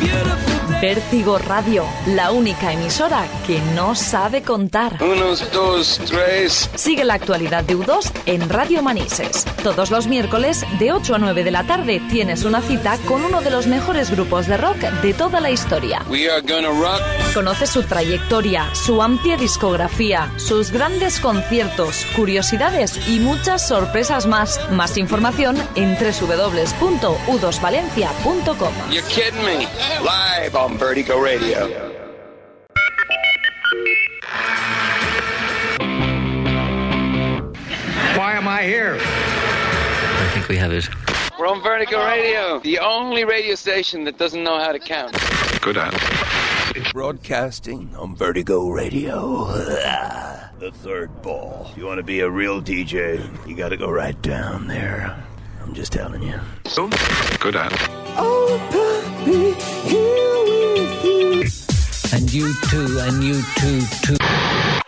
beautiful. Vértigo Radio, la única emisora que no sabe contar. Unos, dos, tres. Sigue la actualidad de U2 en Radio Manises. Todos los miércoles, de 8 a 9 de la tarde, tienes una cita con uno de los mejores grupos de rock de toda la historia. We are gonna rock. Conoce su trayectoria, su amplia discografía, sus grandes conciertos, curiosidades y muchas sorpresas más. Más información en www.u2valencia.com. You're kidding me. Live on Vertigo Radio. Why am I here? I think we have it. We're on Vertigo Radio, the only radio station that doesn't know how to count. Good at. Broadcasting on Vertigo Radio. Ah. the third ball. You want to be a real DJ, you got to go right down there. I'm just telling you. So Good at. And you too, and you too, too.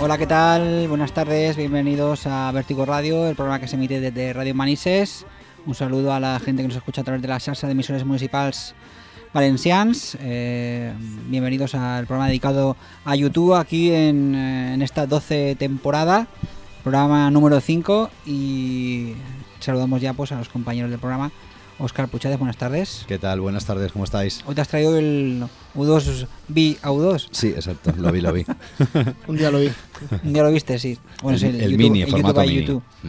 Hola, ¿qué tal? Buenas tardes, bienvenidos a Vértigo Radio, el programa que se emite desde Radio Manises. Un saludo a la gente que nos escucha a través de la salsa de emisores municipales valencians. Eh, bienvenidos al programa dedicado a YouTube aquí en, eh, en esta 12 temporada, programa número 5 y saludamos ya pues a los compañeros del programa. Oscar Puchades, buenas tardes. ¿Qué tal? Buenas tardes, ¿cómo estáis? Hoy te has traído el U2 B a U2. Sí, exacto, lo vi, lo vi. Un día lo vi. ¿Ya lo viste? Sí. Bueno, el, sí, el YouTube- mini, el el formato YouTube mini. YouTube. Mm.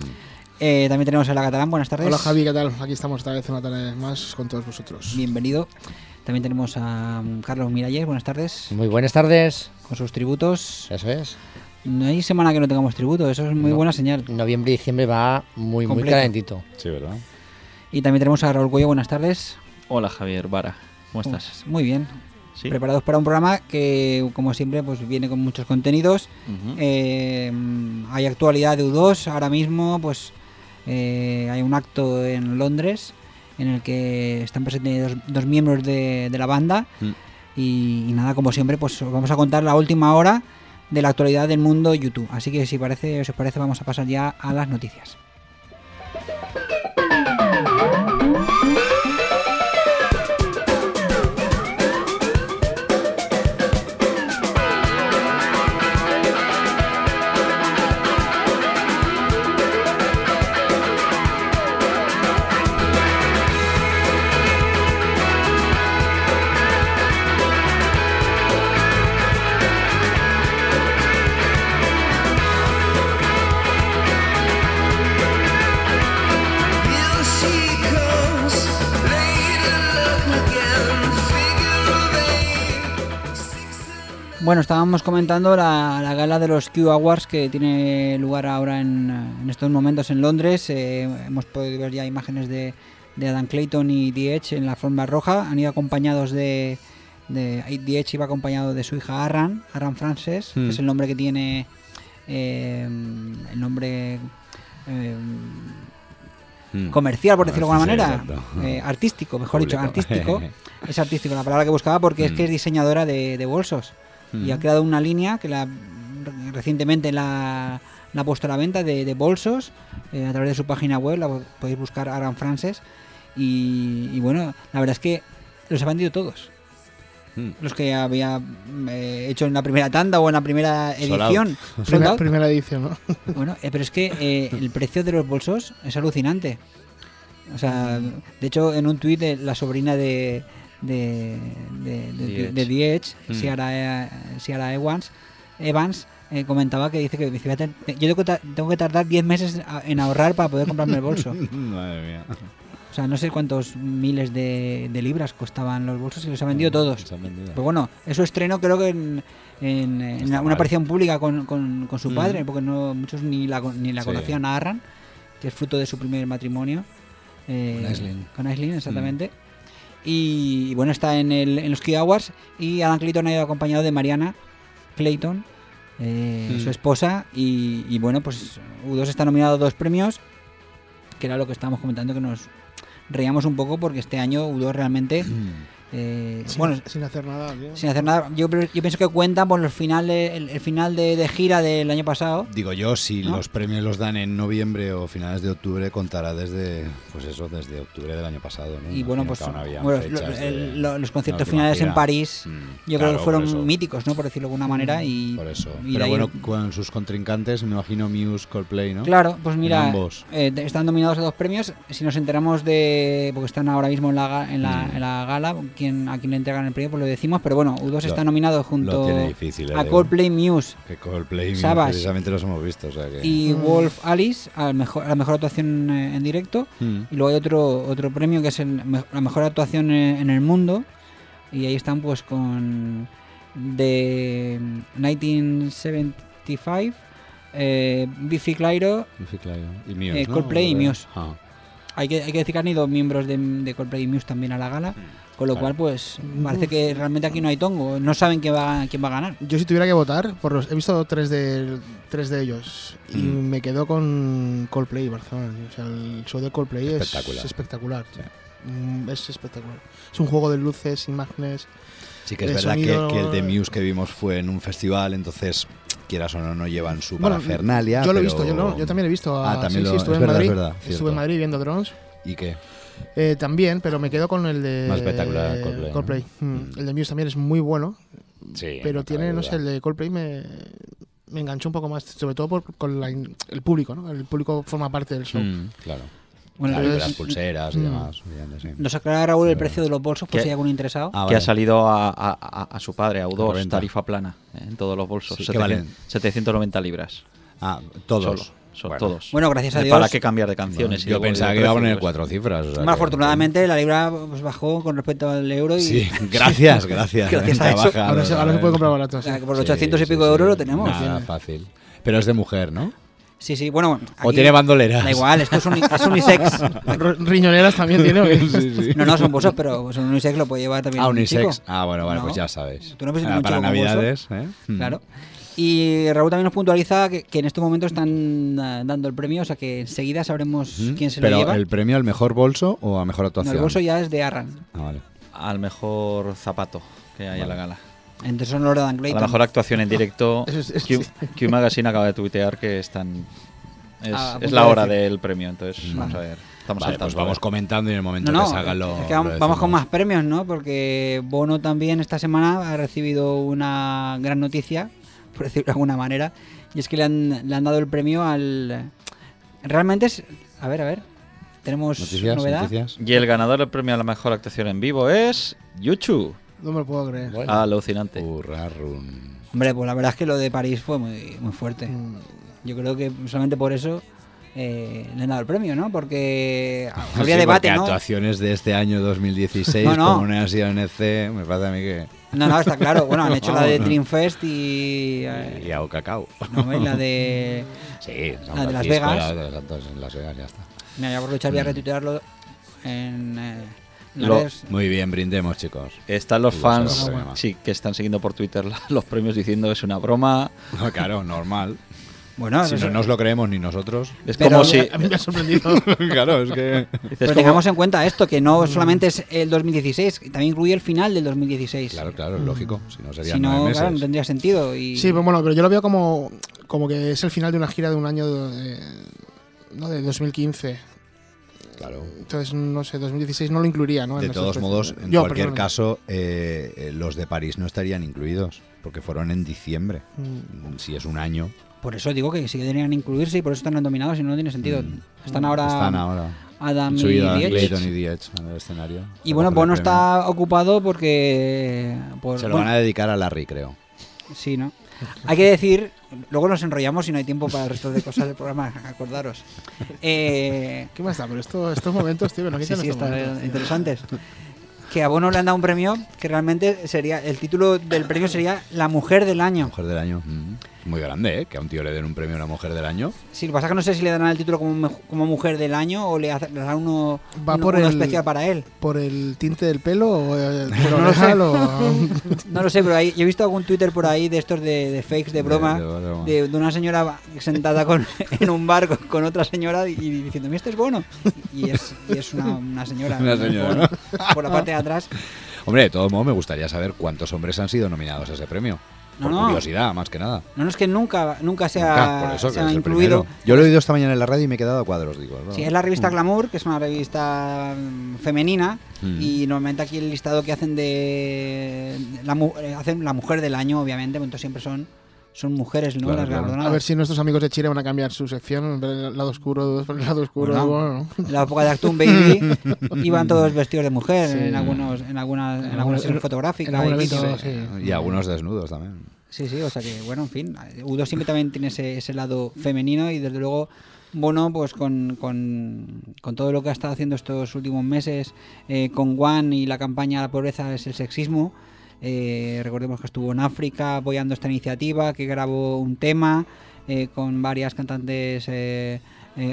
Eh, también tenemos a la Catalán, buenas tardes. Hola Javi, ¿qué tal? Aquí estamos otra vez una tarde más con todos vosotros. Bienvenido. También tenemos a mm, Carlos Miralles, buenas tardes. Muy buenas tardes. Con sus tributos. Eso es. No hay semana que no tengamos tributo, eso es muy No. buena señal. Noviembre y diciembre va muy, muy calentito. Sí, ¿verdad? Y también tenemos a Raúl Cuello, buenas tardes. Hola Javier Vara, ¿cómo estás? Muy bien. Sí. Preparados para un programa que, como siempre, pues viene con muchos contenidos. Eh, hay actualidad de U2 ahora mismo, pues eh, hay un acto en Londres en el que están presentes dos, dos miembros de, de la banda Mm. y, y nada, como siempre, pues os vamos a contar la última hora de la actualidad del mundo YouTube. Así que si parece, si os parece, vamos a pasar ya a las noticias. Bueno, estábamos comentando la, la gala de los Q Awards que tiene lugar ahora en, en estos momentos en Londres. Eh, hemos podido ver ya imágenes de, de Adam Clayton y The Edge en la forma roja. Han ido acompañados de, de The Edge iba acompañado de su hija Arran, Arran Frances, que es el nombre que tiene eh, el nombre eh, Mm. comercial, por decirlo de alguna manera, eh, artístico, mejor dicho, artístico. es artístico la palabra que buscaba porque es Mm. que es diseñadora de, de bolsos y ha creado una línea que la recientemente la, la ha puesto a la venta de, de bolsos eh, a través de su página web, la podéis buscar Aran Frances y, y bueno, la verdad es que los ha vendido todos. Mm. Los que había eh, hecho en la primera tanda o en la primera edición. Primera, primera edición, ¿no? Bueno, eh, pero es que eh, el precio de los bolsos es alucinante. O sea, de hecho, en un tuit de la sobrina de de, de, de, de. The Edge, Mm. Ciara, Ciara Evans, Evans eh, comentaba que dice que dice, "Voy a ten- yo tengo que, tengo que tardar 10 meses en ahorrar para poder comprarme el bolso. Madre mía. O sea, no sé cuántos miles de, de libras costaban los bolsos y los ha vendido todos. Vendido. Pues bueno, eso estreno creo que en, en- una aparición pública con, con- con su Mm. padre, porque no muchos ni la, ni la Sí. conocían a Arran, que es fruto de su primer matrimonio. eh, Con Aislinn. Con Aislinn, exactamente. Y, bueno, está en, el, en los Key Awards y Adam Clayton ha ido acompañado de Mariana Clayton, eh, Mm. su esposa. Y, y bueno, pues U2 está nominado a dos premios, que era lo que estábamos comentando, que nos reíamos un poco porque este año U2 realmente... eh, Sin, bueno, sin hacer nada, sin hacer nada. Yo, pienso que cuentan por los finales, el, el final de, de gira del año pasado. Digo yo, si ¿No? los premios los dan en noviembre o finales de octubre, contará desde, pues eso, desde octubre del año pasado, ¿no? Y bueno, pues bueno, lo- fechas el- de- lo- los conciertos finales en. París, Mm, yo creo claro, que por fueron míticos, ¿no? Por decirlo de alguna manera. Y, Por eso. y de Pero ahí- bueno, con sus contrincantes, me imagino Muse, Coldplay, ¿no? Claro, pues mira, ambos. eh, de- están nominados a dos premios. Si nos enteramos de. Porque están ahora mismo en la, ga- en la, Mm. en la gala, quién, a quién le entregan el premio, pues lo decimos. Pero bueno, U2 Lo- está nominado junto difícil, a eh, Coldplay Muse Que Coldplay, Muse, Savage. precisamente los hemos visto, o sea que... y Mm. Wolf Alice a, mejor, a la mejor actuación eh, en directo. Mm. Y luego hay otro otro premio que es el la mejor actuación en, en el mundo. Y ahí están pues con de 1975, eh, Biffy Clyro. Y Muse, Eh, ¿no? Coldplay. Muse. Ah. Hay que, hay que decir que han ido miembros de, de Coldplay y Muse también a la gala. Con lo Claro. cual, pues parece que realmente aquí no hay tongo. No saben quién va, quién va a ganar. Yo si tuviera que votar, por los, he visto tres de, tres de ellos y Mm. me quedo con Coldplay Barcelona. O sea, el show de Coldplay Espectacular. es espectacular. Sí. Mm, Es espectacular. Es un juego de luces, imágenes. Sí que es verdad que- sonido- que, el de Muse que vimos fue en un festival, entonces quieras o no, no llevan su Bueno, parafernalia. yo lo he pero- visto, yo, lo- yo también he visto. A, Ah, también sí, lo- sí, estuve es en verdad, es estuve en Madrid viendo drones. ¿Y qué? Eh, también, pero me quedo con el de Más espectacular, Coldplay, ¿no? Mm. Mm. El de Muse también es muy bueno, Sí, pero no tiene, no sé, el de Coldplay me, me enganchó un poco más, sobre todo por, con la el público, ¿no? El público forma parte del show. Mm, claro. Bueno, Claro, las pulseras y Mm. demás. sí. Nos aclara Raúl el precio de los bolsos, por ¿Qué? si hay algún interesado. Ah, que ha salido a, a- a- a su padre, a U2, Reventa. tarifa plana, eh, en todos los bolsos. Sí, ¿qué 700 valen? 790 libras. Ah, todos. Solo, son Bueno. todos. Bueno, gracias a Dios. ¿Para qué cambiar de canciones? Yo pensaba que iba a poner pues. cuatro cifras. o sea Bueno, que- afortunadamente la libra pues, bajó con respecto al euro y Sí, gracias, gracias. Gracias a eso. baja, Ahora, se, ahora se puede comprar barato. o sí. sea, que por Sí, 800 y sí, pico de euros lo tenemos. Nada, fácil. Pero es de mujer, ¿no? Sí, sí, bueno. O tiene bandoleras. Da igual, esto es, es unisex. Riñoneras también tiene. Sí, sí. No, no, son bolsos, pero son unisex lo puede llevar también Ah, un unisex. chico. Ah, bueno, vale, No. pues ya sabes. Tú no Ah, Para navidades, ¿eh? Mm. Claro. Y Raúl también nos puntualiza que, que en este momento están ah, dando el premio, o sea que enseguida sabremos Mm. quién se Pero lo lleva. el premio al mejor bolso o a mejor No, actuación. el bolso ya es de Arran. Ah, vale. Al mejor zapato que hay en la gala. Entonces son los de Dan A Clayton. la mejor actuación en directo, es- Q. Q Magazine acaba de tuitear que están. Es, Ah, a es la de hora decir. del premio, entonces vamos a ver. Estamos Vale, al pues vamos a comentando y en el momento No, no, que salgan lo, es que vamos, lo vamos con más premios, ¿no? Porque Bono también esta semana ha recibido una gran noticia, por decirlo de alguna manera, y es que le han, le han dado el premio al... Realmente es... A ver, a ver. Tenemos Noticias, novedad. noticias. Y el ganador del premio a la mejor actuación en vivo es. YouTube. No me lo puedo creer. Alucinante. Hombre, pues la verdad es que lo de París fue muy, muy fuerte. Mm. Yo creo que solamente por eso eh, le han dado el premio, ¿no? Porque Sí, habría debate, porque ¿no? actuaciones de este año 2016, No, no. como no han sido en EC, me parece a mí que... No, no, está claro. Bueno, han hecho la de Vamos, ¿no? Dreamfest y... eh, Y a cacao. no, y la de... Sí, San La de Las Vegas. la de Las Vegas, ya está. Mira, voy a aprovechar, Mm. voy a retuitearlo en... eh, Lo-. Muy bien, brindemos, chicos. Están los Lo fans sí, que están siguiendo por Twitter los premios diciendo es una broma. No, claro, normal. Bueno, Si eso- no nos lo creemos ni nosotros. Es Pero- como si. A mí me ha sorprendido. claro, es que... pero como- tengamos en cuenta esto, que no solamente es el 2016, que también incluye el final del 2016. Claro, claro, es lógico. Si no serían si nueve no, meses. claro, no tendría sentido. Y... Sí, pues bueno, pero yo lo veo como, como que es el final de una gira de un año de, ¿no? de 2015. Claro. Entonces, no sé, 2016 no lo incluiría, ¿no? De todos modos, en Yo, cualquier caso, eh, eh, los de París no estarían incluidos, porque fueron en diciembre. Mm. Si es un año, Por eso digo que sí que deberían incluirse y por eso están nominados y no tiene sentido. Mm. Están ahora están ahora. Adam y subido a Diech. Clayton y Diech en el escenario. Y bueno, Bono está ocupado porque... Por, Se lo bueno, van a dedicar a Larry, creo. Sí, ¿no? Hay que decir, luego nos enrollamos y no hay tiempo para el resto de cosas del programa, acordaros. Eh, ¿Qué más da? Pero esto, estos momentos, tío, no sí, sí, estos están momentos, tío. interesantes. Que a Bono le han dado un premio que realmente sería, el título del premio sería La Mujer del Año. Mujer del año. mm. Muy grande, ¿eh? Que a un tío le den un premio a una mujer del año. Sí, lo que pasa es que no sé si le darán el título como, como Mujer del Año o le, hace- le darán uno, Va uno- por uno el- especial para él. ¿Por el tinte del pelo o el No lo sé. No lo sé, pero ahí, yo he visto algún Twitter por ahí de estos de, de fakes, de broma, de broma. de, de una señora sentada con, en un bar con, con otra señora y, y diciendo, ¿este es bueno? Y es, y es una, una señora. Una ¿no? señora, por, por la parte de atrás. Hombre, de todo modo, me gustaría saber cuántos hombres han sido nominados a ese premio. No, Por no. curiosidad, más que nada. No, no, es que nunca, nunca se Nunca, ha, por eso, se que ha es el incluido. Yo lo he oído esta mañana en la radio y me he quedado a cuadros, digo. Sí, es la revista Mm. Glamour, que es una revista mm, femenina, Mm. y normalmente aquí el listado que hacen de la, eh, hacen la mujer del año, obviamente, entonces siempre son son mujeres, ¿no? Claro, Las claro. galardonadas. A ver si nuestros amigos de Chile van a cambiar su sección en vez del lado oscuro, el lado oscuro. Bueno, bueno, ¿no? En la época de Actum Baby iban todos vestidos de mujer Sí. en algunos en algunas en En algunas sesiones fotográficas. en algún y evento, sí. Y algunos desnudos también. Sí, sí, o sea que, bueno, en fin, Udo siempre también tiene ese, ese lado femenino y desde luego, Bono, pues con, con, con todo lo que ha estado haciendo estos últimos meses eh, con Juan y la campaña La pobreza es el sexismo, eh, recordemos que estuvo en África apoyando esta iniciativa, que grabó un tema eh, con varias cantantes eh,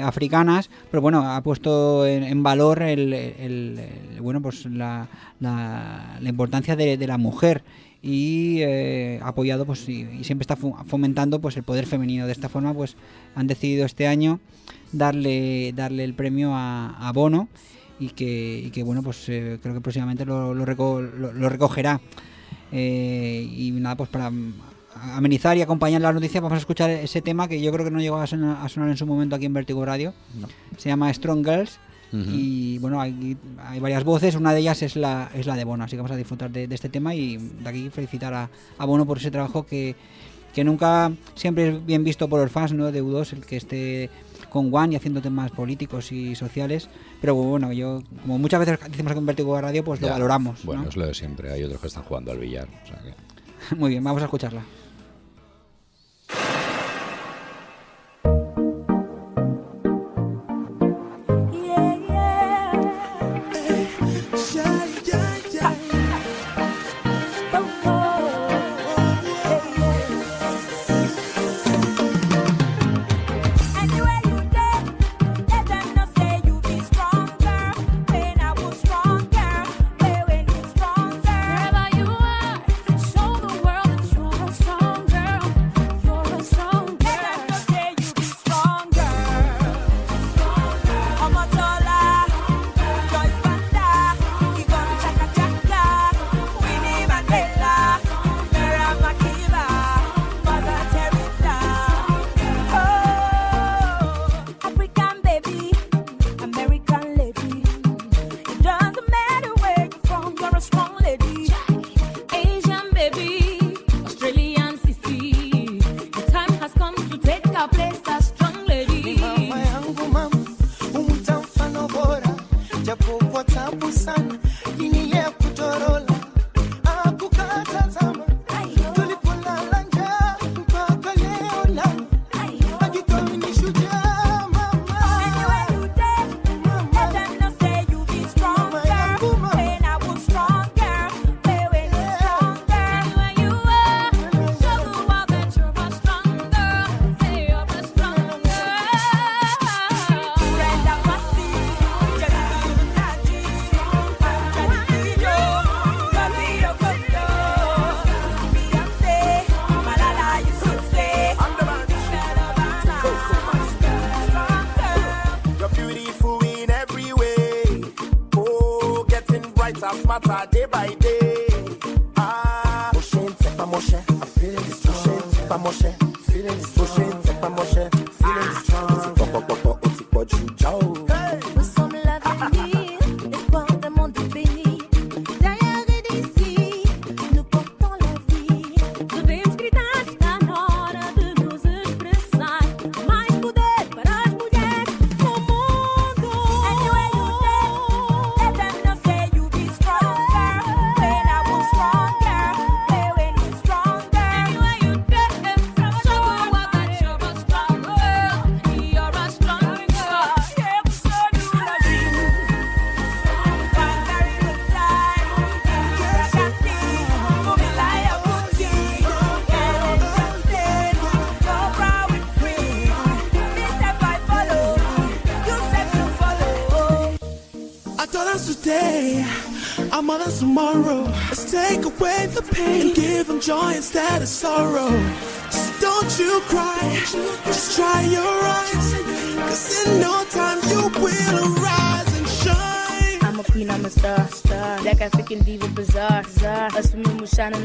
africanas, pero bueno, ha puesto en, valor el, bueno pues la, la- importancia de, la mujer y eh, apoyado pues y, siempre está fomentando pues el poder femenino. De esta forma pues han decidido este año darle darle el premio a, Bono y que, bueno pues creo que próximamente lo- lo recogerá Eh, y nada pues para amenizar y acompañar la noticia vamos a escuchar ese tema que yo creo que no llegó a sonar, a sonar en su momento aquí en Vertigo Radio. Se llama Strong Girls y bueno hay, hay varias voces. Una de ellas es la es la de Bono así que vamos a disfrutar de, de este tema y de aquí felicitar a, a Bono por ese trabajo que, que nunca siempre es bien visto por los fans ¿no? de U2 el que esté con One y haciendo temas políticos y sociales pero bueno yo como muchas veces decimos aquí en Vertigo Radio pues lo Ya. valoramos ¿no? Bueno, es lo de siempre. Hay otros que están jugando al billar. o sea que- muy bien vamos a escucharla smarter day by day. Ah, Moshe, Tepa Moshe, I'm feeling this. Moshe, Moshe,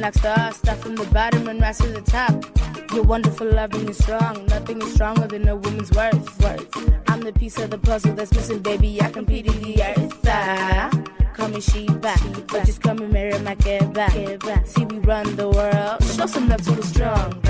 shining like stars. Start from the bottom and rise to the top. You're wonderful, loving and strong. Nothing is stronger than a woman's worth. worth. I'm the piece of the puzzle that's missing, baby. I compete in the earth. Ah, Call me Sheba, but just come and marry my Keba. See, we run the world. Show some love to the strong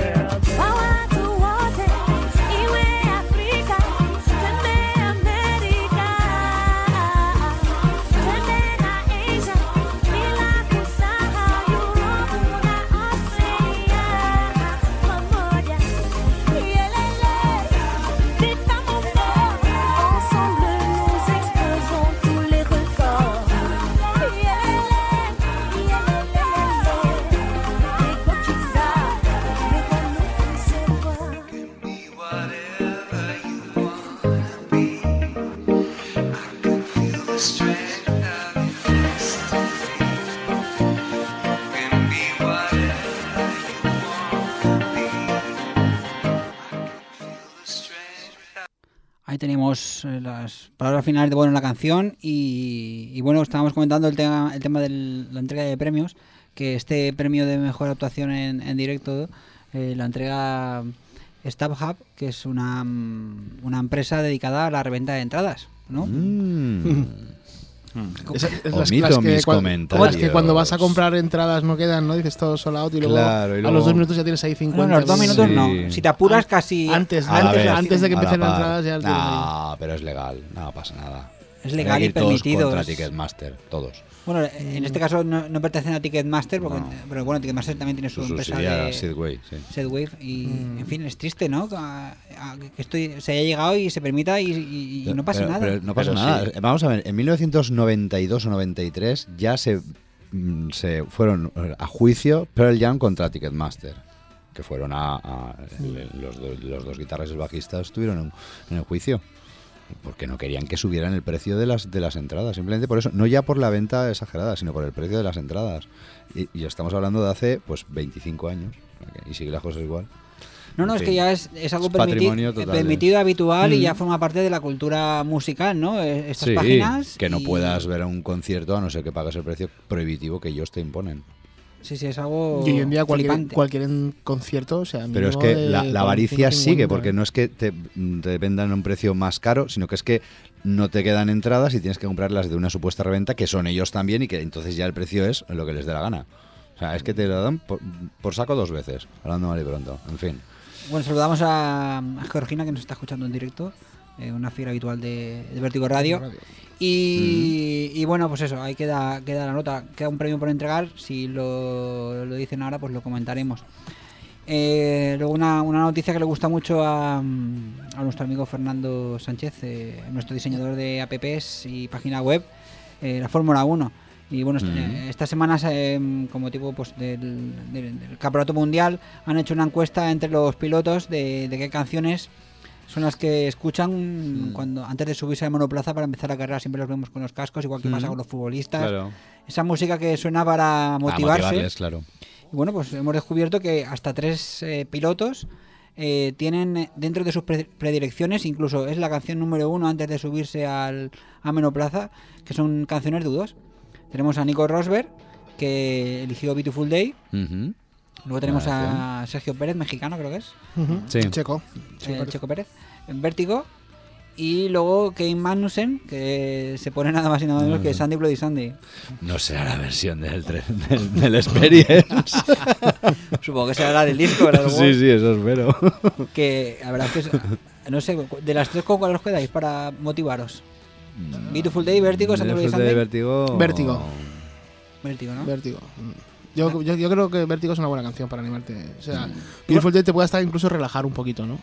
las palabras finales de bueno la canción y, y bueno, estábamos comentando el tema, el tema de la entrega de premios, que este premio de mejor actuación en, en directo eh, la entrega StubHub, que es una, mm, una empresa dedicada a la reventa de entradas, ¿no? Esa- es las- Omito las que mis cuan- comentarios. las que cuando vas a comprar entradas no quedan, ¿no? Dices todo sold out y luego, Claro, y a luego- los dos minutos ya tienes ahí 50. Bueno, los dos minutos no. Si te apuras casi Antes, A antes, vez, antes de que a la empiecen las entradas ya. No, pero es legal, no pasa nada. Es legal que y ir todos permitido, contra Ticketmaster, todos. Bueno, en este caso no, no pertenecen a Ticketmaster, porque, pero bueno, Ticketmaster también tiene su, Su empresa de sí. Y Mm. en fin, es triste, ¿no? A- a- que estoy, se haya llegado y se permita y, y- y no pasa Pero- nada. pero no pasa Pero nada. sí. Vamos a ver, en 1992 o 93 ya se, mm, se fueron a juicio Pearl Jam contra Ticketmaster. Que fueron a. a- los, do- los dos guitarras y el bajista estuvieron en, en el juicio. Porque no querían que subieran el precio de las, de las entradas. Simplemente por eso. No ya por la venta exagerada, sino por el precio de las entradas. Y, y estamos hablando de hace pues 25 años. Y sigue la cosa igual. No, no, es que ya es, es algo es permiti- patrimonio total de- permitido, habitual y Mm. ya forma parte de la cultura musical, ¿no? Eh, Estas Sí, páginas. que no y- puedas ver a un concierto a no ser que pagues el precio prohibitivo que ellos te imponen. Sí, sí, es algo. Y hoy en día cualquier, concierto, o sea, Pero es que de la, la avaricia 45, sigue, 50. porque no es que te, te vendan a un precio más caro, sino que es que no te quedan entradas y tienes que comprarlas de una supuesta reventa que son ellos también y que entonces ya el precio es lo que les dé la gana. O sea, es que te lo dan por, por saco dos veces, hablando mal y pronto. En fin. Bueno, saludamos a, a Georgina que nos está escuchando en directo, eh, una fiera habitual de, de Vértigo Radio. Y, y bueno, pues eso, ahí queda, queda la nota. Queda un premio por entregar. Si lo, lo dicen ahora, pues lo comentaremos. Eh, luego una, una noticia que le gusta mucho a, a nuestro amigo Fernando Sánchez, eh, nuestro diseñador de apps y página web, eh, la Fórmula 1. Y bueno, est- Ujú. eh, estas semanas, eh, como motivo pues, del, del- del Campeonato Mundial, han hecho una encuesta entre los pilotos de, de qué canciones son las que escuchan Mm. cuando antes de subirse al monoplaza para empezar la carrera. Siempre los vemos con los cascos, igual que Mm. pasa con los futbolistas. Claro. Esa música que suena para motivarse. motivarles, claro. Y bueno, pues hemos descubierto que hasta tres eh, pilotos eh, tienen dentro de sus pre- predilecciones, incluso es la canción número uno antes de subirse al a Menoplaza, que son canciones U2. Tenemos a Nico Rosberg, que eligió Beautiful Day. Luego tenemos a Sergio Pérez, mexicano creo que es. Sí. Checo. Eh, Checo Pérez. En Vértigo. Y luego Kane Magnussen, que se pone nada más y nada menos que Sandy Bloody Sandy. No será la versión del, del, del Experience. Supongo que será la del disco, ¿verdad? Sí, sí, eso espero. Que la verdad es que es- no sé, de las tres, ¿con cuál os quedáis para motivaros? Beautiful Day, Vértigo, Sandy Bloody Beautiful Day, Sunday. Vértigo. Vértigo. Vértigo, ¿no? Vértigo. Mm. Yo, yo, yo creo que Vértigo es una buena canción para animarte. O sea, Beautiful Day te puede hasta incluso relajar un poquito, ¿no?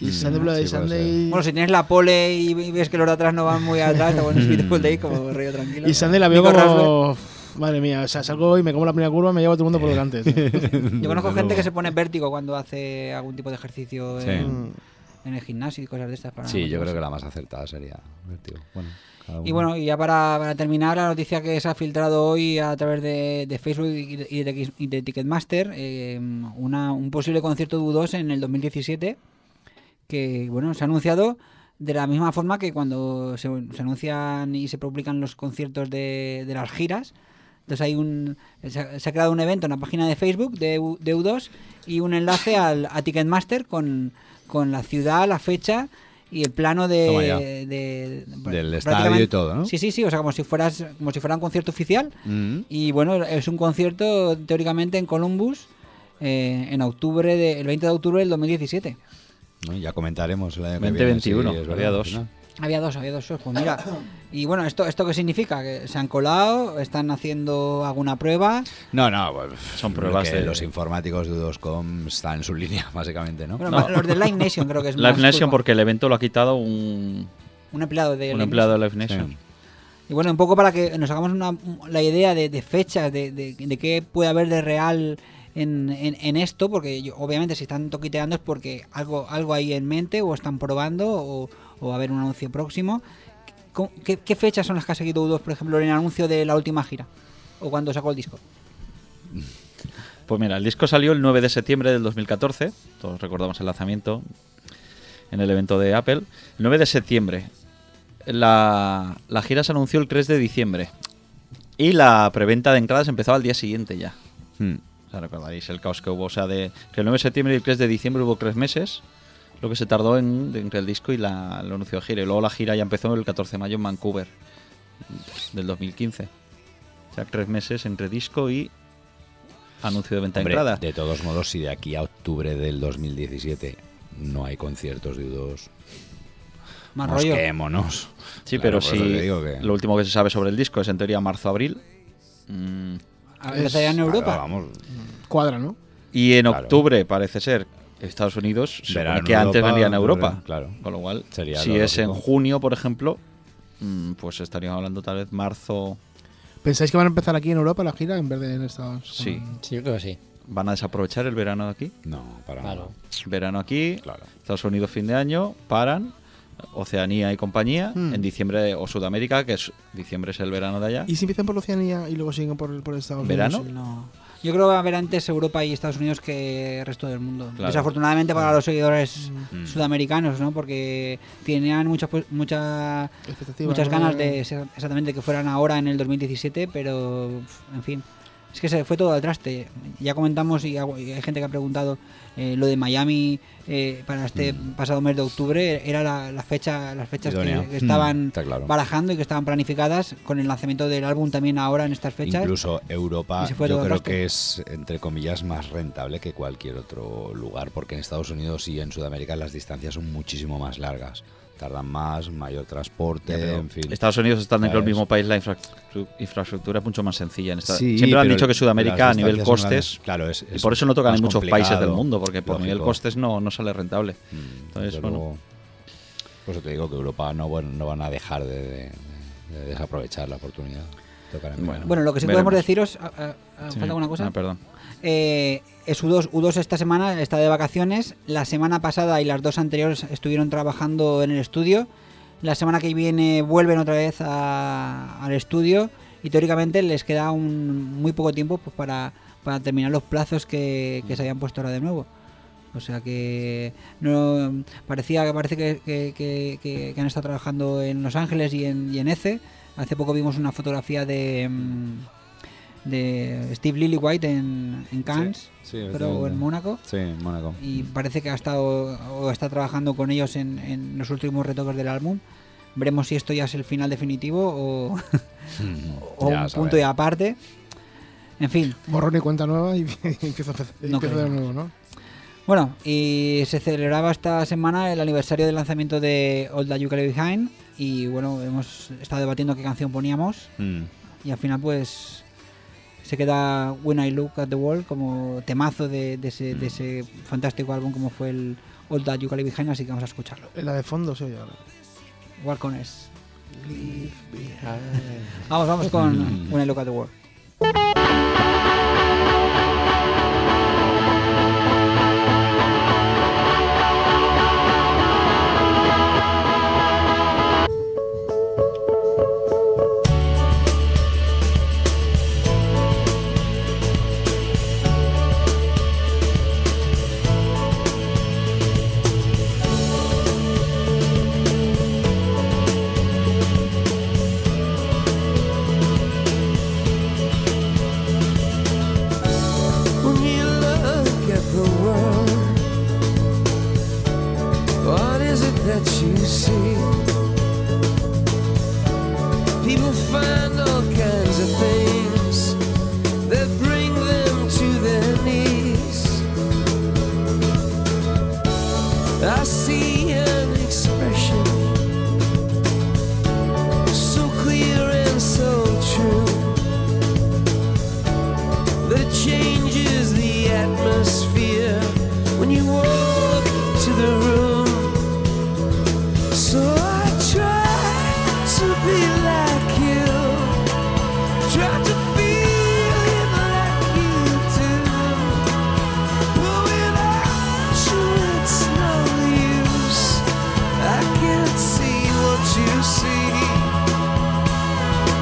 Y Mm, Sunday Bloody sí, Sunday. Bueno, si tienes la pole y, ves que los de atrás no van muy atrás, está bueno, Beautiful Day como río tranquilo. Y Sunday la veo Nico como. Madre mía, o sea, salgo y me como la primera curva, me llevo a todo el mundo por delante. Yo conozco gente que se pone vértigo cuando hace algún tipo de ejercicio Sí. en, en el gimnasio y cosas de estas. Para Sí, yo creo que la más acertada sería Vértigo. Bueno, cada Y bueno, y ya para, para terminar, la noticia que se ha filtrado hoy a través de, de Facebook y de, y de- y de Ticketmaster, eh, una, un posible concierto de U2 en el 2017, que bueno, se ha anunciado de la misma forma que cuando se, se anuncian y se publican los conciertos de, de las giras. Entonces hay un se ha, se ha creado un evento en la página de Facebook de, U- de U2 y un enlace al, a Ticketmaster con, con la ciudad, la fecha y el plano de, de, de del estadio y todo, ¿no? Sí, sí, sí, o sea, como si fueras como si fuera un concierto oficial. Mm -hmm. Y bueno, es un concierto teóricamente en Columbus eh, en octubre de, el 20 de octubre del 2017. Ya comentaremos la de 2021, sí, es verdad, 2. Había dos, había dos shows. Pues mira, y bueno, ¿esto, ¿esto qué significa? ¿Que se han colado? ¿Están haciendo alguna prueba? No, no, pues, Son pruebas que de- los informáticos de U2.com están en su línea, básicamente, ¿no? Bueno, los de Live Nation creo que es Live más Nation culpa. porque el evento lo ha quitado un, Un empleado de un Live empleado de Nation. Live Nation. Y bueno, un poco para que nos hagamos una, la idea de, de fechas, de, de, de qué puede haber de real en, en, en esto, porque yo- obviamente si están toquiteando es porque algo, algo hay en mente o están probando o, o va a haber un anuncio próximo. ¿Cómo- ¿Qué, qué fechas son las que ha seguido U2, por ejemplo, en el anuncio de la última gira? ¿O cuando sacó el disco? Pues mira, el disco salió el 9 de septiembre del 2014. Todos recordamos el lanzamiento en el evento de Apple. El 9 de septiembre. La, la gira se anunció el 3 de diciembre. Y la preventa de entradas empezaba al día siguiente ya. Hmm. O sea, recordaréis el caos que hubo. O sea, de que el 9 de septiembre y el 3 de diciembre hubo tres meses. Lo que se tardó en, entre el disco y la, el anuncio de gira. Y luego la gira ya empezó el 14 de mayo en Vancouver del 2015. O sea, tres meses entre disco y anuncio de venta Hombre, de entradas. de todos modos, si de aquí a octubre del 2017 no hay conciertos de U2, Más rollo. Sí, Claro, pero si que- lo último que se sabe sobre el disco es en teoría marzo-abril. Mm, A ver, ¿está ya en Europa? Claro, vamos, Cuadra, ¿no? y en Claro. octubre parece ser Estados Unidos, Verano que antes vendrían a Europa. pues, claro. Con lo cual, Sería si lo es en junio, por ejemplo, mm, pues estaríamos hablando tal vez marzo. ¿Pensáis que van a empezar aquí en Europa la gira en vez de en Estados Sí. Sí, yo creo que sí. ¿Van a desaprovechar el verano de aquí? No, para Claro. Verano aquí, Claro. Estados Unidos fin de año, paran, Oceanía y compañía, Hmm. en diciembre o Sudamérica, que es diciembre es el verano de allá. ¿Y si empiezan por Oceanía y luego siguen por, por Estados ¿Verano? Unidos? No. Yo creo que va a haber antes Europa y Estados Unidos que el resto del mundo. Claro. Desafortunadamente para los seguidores Mm. sudamericanos, ¿no? Porque tenían muchas mucha, muchas ganas de ser- exactamente que fueran ahora en el 2017, pero en fin. Es que se fue todo al traste. Ya comentamos y hay gente que ha preguntado eh, lo de Miami eh, para este pasado mes de octubre era la, la fecha, las fechas que, estaban Mm, claro. barajando y que estaban planificadas con el lanzamiento del álbum también ahora en estas fechas. Incluso Europa yo creo traste. que es, entre comillas, más rentable que cualquier otro lugar, porque en Estados Unidos y en Sudamérica las distancias son muchísimo más largas. Tardan más, mayor transporte, Ya, en fin. Estados Unidos están dentro del ¿Sabes? mismo país, la infraestru- infraestructura es mucho más sencilla. En esta- Sí, Siempre han dicho que Sudamérica a nivel costes. Claro, es- y por eso no tocan en muchos países del mundo, porque por nivel costes no, no sale rentable. Entonces, Desde bueno, luego, por eso te digo que Europa no, bueno, no van a dejar de, de- de desaprovechar la oportunidad. en. Bueno, lo que sí Veremos. podemos deciros, ah, ah, ah, Sí. falta una cosa. Ah, perdón. Eh, es U2, U2 esta semana está de vacaciones. La semana pasada y las dos anteriores estuvieron trabajando en el estudio. La semana que viene vuelven otra vez al estudio y teóricamente les queda un, muy poco tiempo pues, para, para terminar los plazos que, se habían puesto ahora de nuevo. O sea que no parecía que parece que, que- han estado trabajando en Los Ángeles y en, y. Hace poco vimos una fotografía de mm, de Steve Lillywhite en, en Cannes, Sí, pero en Mónaco. Sí, en Mónaco. Y parece que ha estado o está trabajando con ellos en, en los últimos retoques del álbum. Veremos si esto ya es el final definitivo o, un sabes. punto y aparte. En fin, Borrón y cuenta nueva y, y empiezo, a empezar- No empiezo de nuevo, ¿no? Bueno, y se celebraba esta semana el aniversario del lanzamiento de All That You Can Leave Behind y bueno, hemos estado debatiendo qué canción poníamos Mm. y al final pues se queda When I Look at the World como temazo de, de ese, de ese fantástico álbum como fue el All That You Can Leave Behind, así que vamos a escucharlo. En la de fondo se oye ahora. Walconers. Vamos, vamos con When I Look at the World.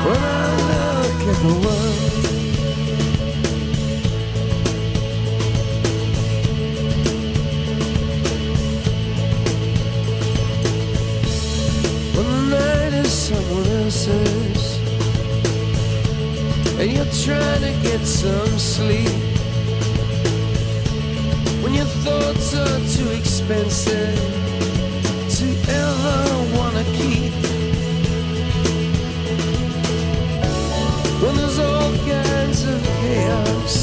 When I look at the world. When the night is someone else's And you're trying to get some sleep When your thoughts are too expensive To ever wanna keep When there's all kinds of chaos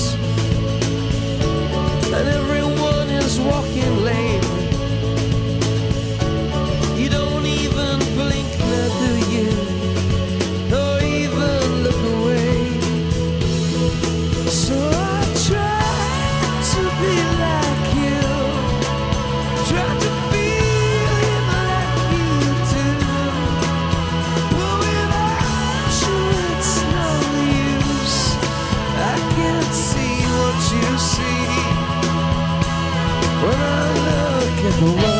look at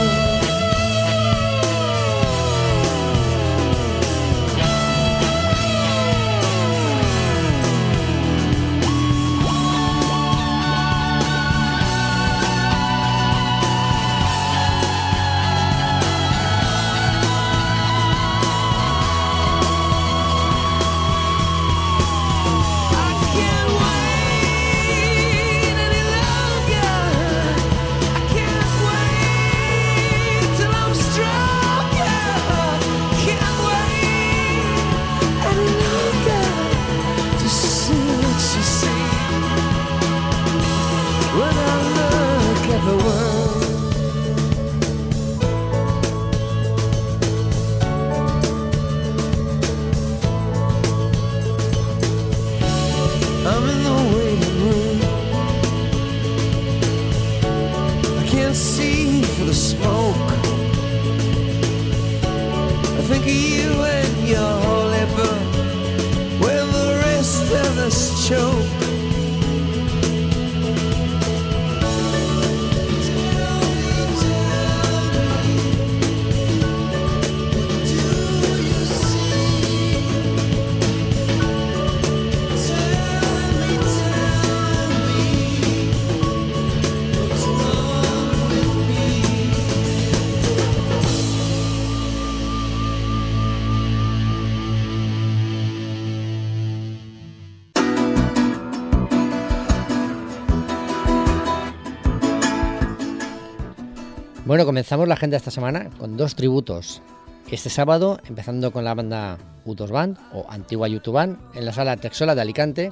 Bueno, comenzamos la agenda esta semana con dos tributos. Este sábado, empezando con la banda U2 Band o Antigua YouTube Band en la sala Texola de Alicante.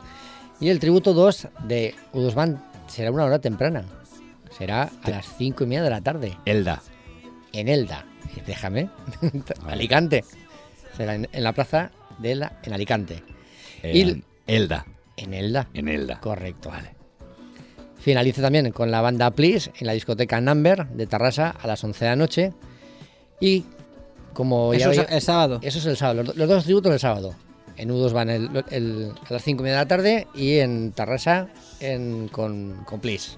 Y el tributo 2 de U2 Band será una hora temprana. Será a las 5 y media de la tarde. Elda. En Elda. Déjame. Alicante. Será en, en la plaza de Elda, en Alicante. En Elda. En Elda. En Elda. Correcto, vale. Finaliza también con la banda Please en la discoteca Number de Tarrasa a las 11 de la noche. Y como Eso es había- el sábado. Eso es el sábado. Los, los dos tributos el sábado. En U2 van el- el- a las 5 y media de la tarde y en Tarrasa en- con, con Please.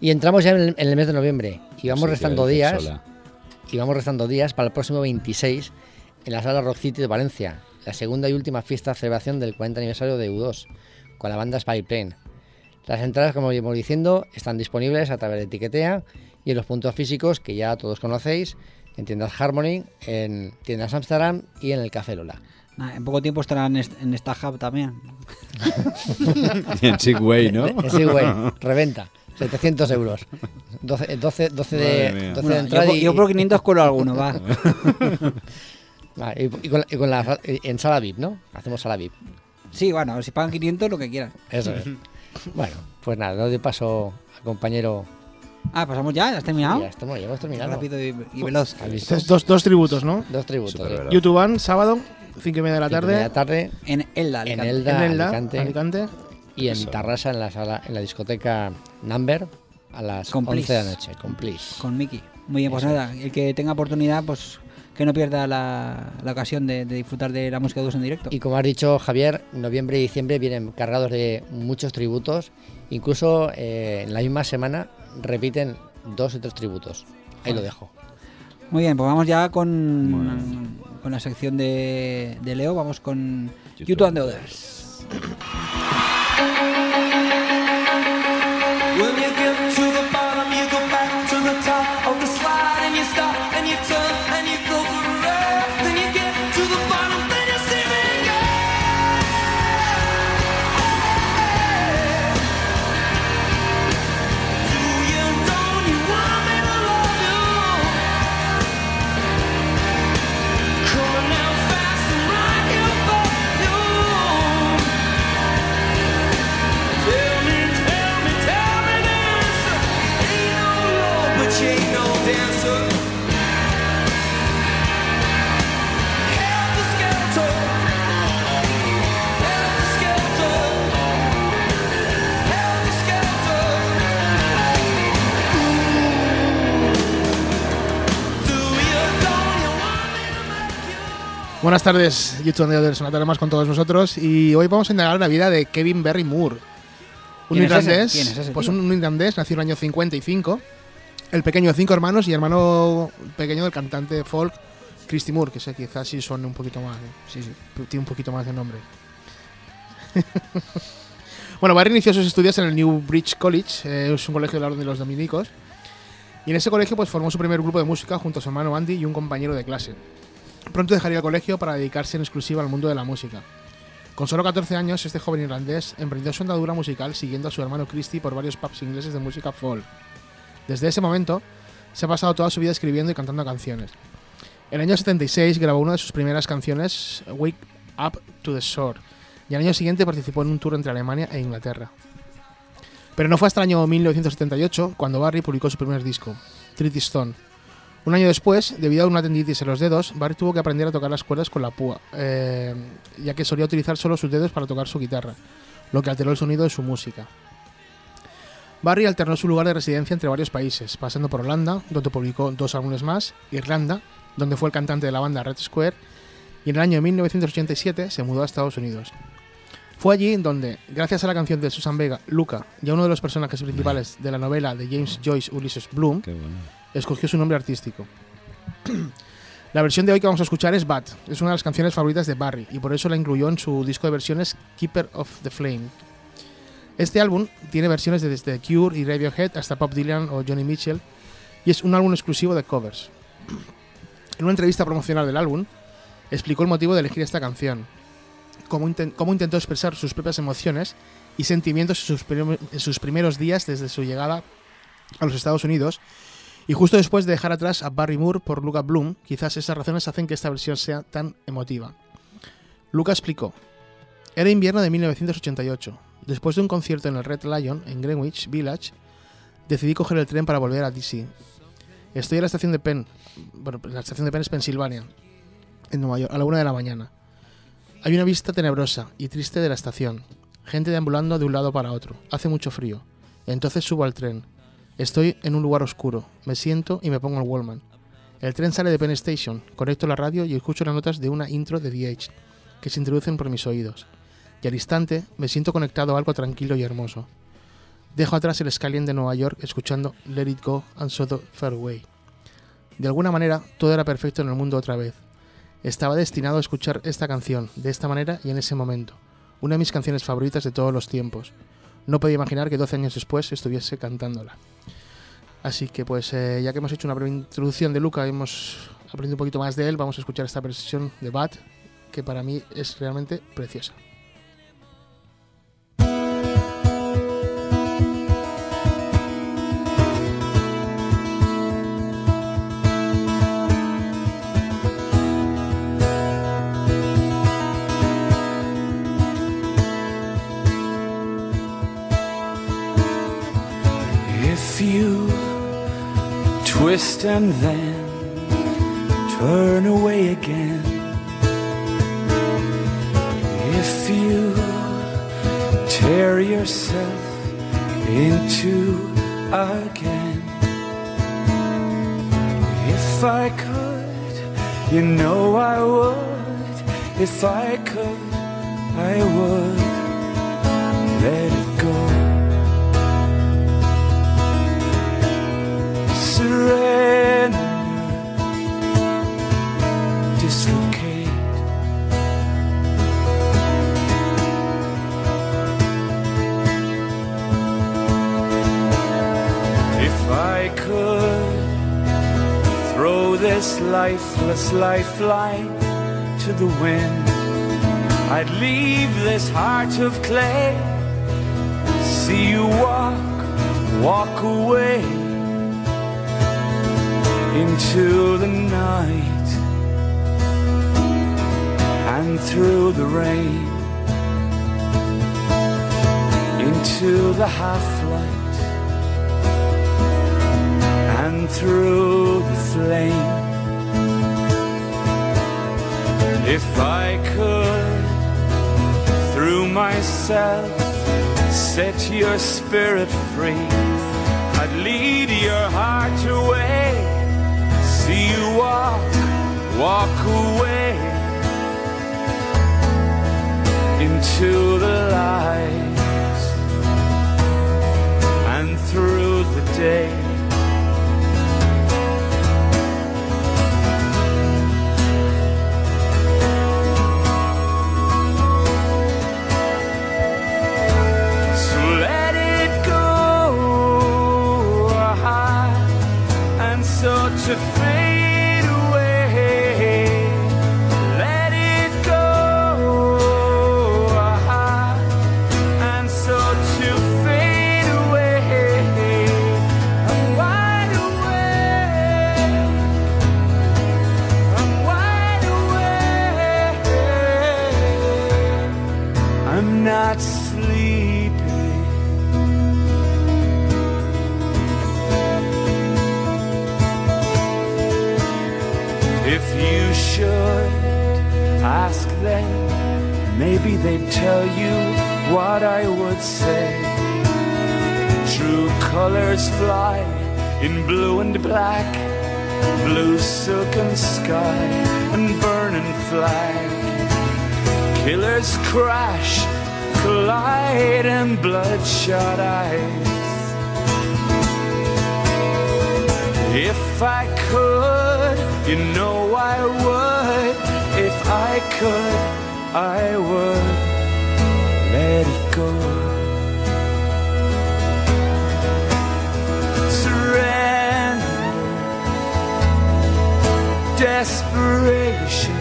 Y entramos ya en el, en el mes de noviembre. Y vamos Sí, restando días. sola. Y vamos restando días para el próximo 26 en la sala Rock City de Valencia. La segunda y última fiesta de celebración del 40 aniversario de U2 con la banda Spy Plane. Las entradas, como íbamos diciendo, están disponibles a través de Etiquetea y en los puntos físicos que ya todos conocéis, en tiendas Harmony, en tiendas Amsterdam y en el Café Lola. Nah, en poco tiempo estarán en est- en esta hub también. Y en Segway, ¿no? En Segway, reventa, 700 euros. 12, 12, 12 de, Madre mía. 12 de entrada yo, y, yo por 500 cuelo alguno, va. Ah, y- y con, la- y con la, en sala VIP, ¿no? Hacemos sala VIP. Sí, bueno, si pagan 500, lo que quieran. Eso es. Bueno, pues nada, doy paso al compañero. Ah, pasamos ya, ¿has terminado? Ya estamos, ya hemos terminado. Rápido y, y veloz. Estos dos, dos tributos, ¿no? Dos tributos. ¿eh? YouTube Band, sábado, 5 y media de la media de la tarde. tarde En Elda, en. Elda, En Elda, Alicante, Alicante. y en Eso. Tarrasa en la sala, en la discoteca Number a las Con 11 de la noche. Con Please. Con Miki. Muy bien, pues Eso nada, el que tenga oportunidad, pues que no pierda la, la ocasión de, de disfrutar de la música de U2 en directo. Y como has dicho Javier, noviembre y diciembre vienen cargados de muchos tributos. Incluso eh, en la misma semana repiten dos o tres tributos. Ahí lo dejo. Muy bien, pues vamos ya con, con la sección de, de Leo. Vamos con YouTube and the Others. When you get to the Buenas tardes, YouTube and the Others, una tarde más con todos vosotros y hoy vamos a indagar la vida de Kevin Berry Moore. Un ¿Quién es ese? irlandés, ¿Quién es ese pues tío? un irlandés, nació en el año 55, el pequeño de cinco hermanos y hermano pequeño del cantante folk Christy Moore, que sé, quizás sí son un poquito más, ¿eh? sí, sí. tiene un poquito más de nombre. bueno, Barry inició sus estudios en el New Bridge College, eh, es un colegio de la Orden de los Dominicos, y en ese colegio pues formó su primer grupo de música junto a su hermano Andy y un compañero de clase. Pronto dejaría el colegio para dedicarse en exclusiva al mundo de la música. Con solo 14 años, este joven irlandés emprendió su andadura musical siguiendo a su hermano Christy por varios pubs ingleses de música folk. Desde ese momento, se ha pasado toda su vida escribiendo y cantando canciones. En el año 76 grabó una de sus primeras canciones, Wake Up to the Shore, y al año siguiente participó en un tour entre Alemania e Inglaterra. Pero no fue hasta el año 1978 cuando Barry publicó su primer disco, Treaty Stone. Un año después, debido a una tendinitis en los dedos, Barry tuvo que aprender a tocar las cuerdas con la púa, eh, ya que solía utilizar solo sus dedos para tocar su guitarra, lo que alteró el sonido de su música. Barry alternó su lugar de residencia entre varios países, pasando por Holanda, donde publicó dos álbumes más, Irlanda, donde fue el cantante de la banda Red Square, y en el año 1987 se mudó a Estados Unidos. Fue allí donde, gracias a la canción de Susan Vega, Luca, y a uno de los personajes principales de la novela de James Joyce Ulysses Bloom, escogió su nombre artístico. la versión de hoy que vamos a escuchar es Bad, es una de las canciones favoritas de Barry, y por eso la incluyó en su disco de versiones Keeper of the Flame. Este álbum tiene versiones de desde Cure y Radiohead hasta Bob Dylan o Johnny Mitchell, y es un álbum exclusivo de covers. En una entrevista promocional del álbum, explicó el motivo de elegir esta canción, cómo, cómo intentó expresar sus propias emociones y sentimientos en sus primeros días desde su llegada a los Estados Unidos, y justo después de dejar atrás a Barry Moore por Luca Bloom, quizás esas razones hacen que esta versión sea tan emotiva. Luca explicó, era invierno de 1988. Después de un concierto en el Red Lion, en Greenwich Village, decidí coger el tren para volver a DC. Estoy en la estación de Penn, bueno, la estación de Penn es Pensilvania, en Nueva York, a la una de la mañana. Hay una vista tenebrosa y triste de la estación. Gente deambulando de un lado para otro. Hace mucho frío. Entonces subo al tren. Estoy en un lugar oscuro. Me siento y me pongo el Wallman. El tren sale de Penn Station. Conecto la radio y escucho las notas de una intro de DH que se introducen por mis oídos. Y al instante me siento conectado a algo tranquilo y hermoso. Dejo atrás el Skyline de Nueva York escuchando Let It Go and So the Fairway. De alguna manera, todo era perfecto en el mundo otra vez. Estaba destinado a escuchar esta canción, de esta manera y en ese momento. Una de mis canciones favoritas de todos los tiempos. No podía imaginar que 12 años después estuviese cantándola. Así que pues eh, ya que hemos hecho una breve introducción de Luca y hemos aprendido un poquito más de él, vamos a escuchar esta versión de Bad, que para mí es realmente preciosa. Twist and then turn away again, if you tear yourself into again, if I could, you know I would, if I could, I would. Let it dislocate. If I could throw this lifeless lifeline to the wind, I'd leave this heart of clay. See you walk, walk away into the night and through the rain into the half light and through the flame. If I could, through myself, set your spirit free, I'd lead your heart away, walk, walk away into the light and through the day. Tell you what I would say. True colors fly in blue and black, blue silken sky and burning flag. Killers crash, collide, and bloodshot eyes. If I could, you know I would. If I could, I would let it go. Surrender, desperation,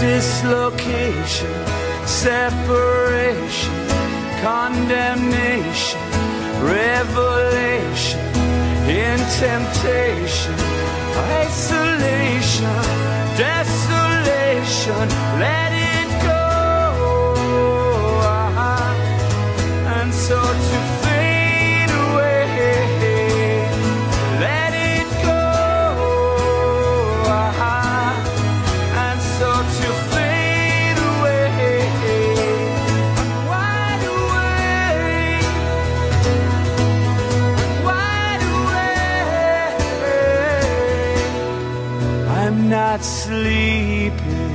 dislocation, separation, condemnation, revelation, in temptation, isolation, desolation. Let to fade away. Let it go, and so to fade away. I'm wide awake. wide awake. I'm not sleeping.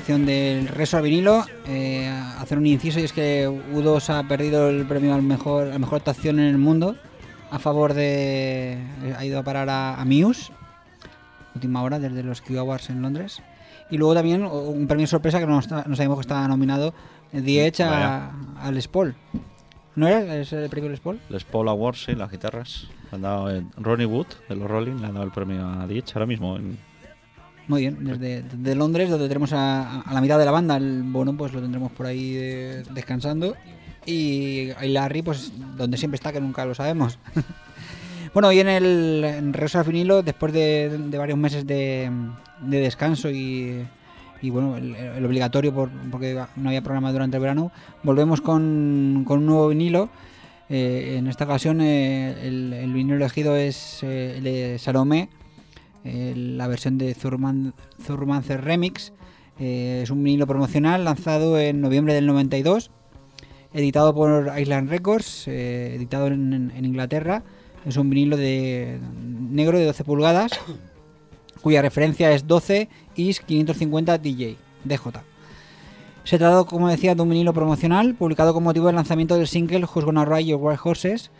Sección del Reso al vinilo. Eh, a hacer un inciso y es que U2 ha perdido el premio al mejor, a la mejor actuación en el mundo a favor de. ha ido a parar a, a Muse. última hora, desde los Q Awards en Londres. Y luego también un premio sorpresa que no, está- no sabíamos que estaba nominado The Edge a- Les Paul. ¿No era ese el premio Les Paul? Les Paul Awards, sí, las guitarras. Han dado eh, Ronnie Wood de los Rolling, le han dado el premio a Diech ahora mismo. en- Muy bien, desde, desde Londres, donde tenemos a, a la mitad de la banda, el Bono, pues lo tendremos por ahí eh, descansando. Y y Larry, pues donde siempre está, que nunca lo sabemos. bueno, hoy en el en Regreso al Vinilo, después de, de varios meses de, de descanso y, y, bueno, el, el obligatorio por, porque no había programa durante el verano, volvemos con, con un nuevo vinilo. Eh, en esta ocasión eh, el, el vinilo elegido es eh, el de Salomé, eh, la versión de Zurmancer Remix. Eh, es un vinilo promocional lanzado en noviembre del 92, editado por Island Records, eh, editado en, Inglaterra. Es un vinilo de negro de 12 pulgadas, cuya referencia es 12 IS 550 DJ, DJ. Se trata, como decía, de un vinilo promocional publicado con motivo del lanzamiento del single Who's Gonna Ride Your White Horses.